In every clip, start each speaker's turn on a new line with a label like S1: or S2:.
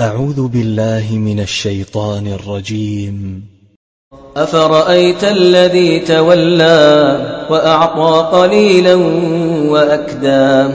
S1: أعوذ بالله من الشيطان الرجيم.
S2: أفرأيت الذي تولى وأعطى قليلا وأكدى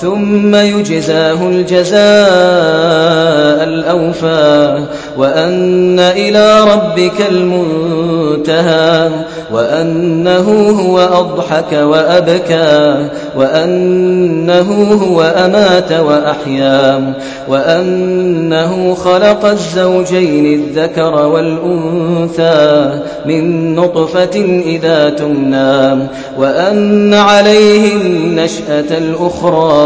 S2: ثم يجزاه الجزاء الأوفى وأن إلى ربك المنتهى وأنه هو أضحك وأبكى وأنه هو أمات وأحيا وأنه خلق الزوجين الذكر والأنثى من نطفة إذا تمنى وأن عليه النشأة الأخرى.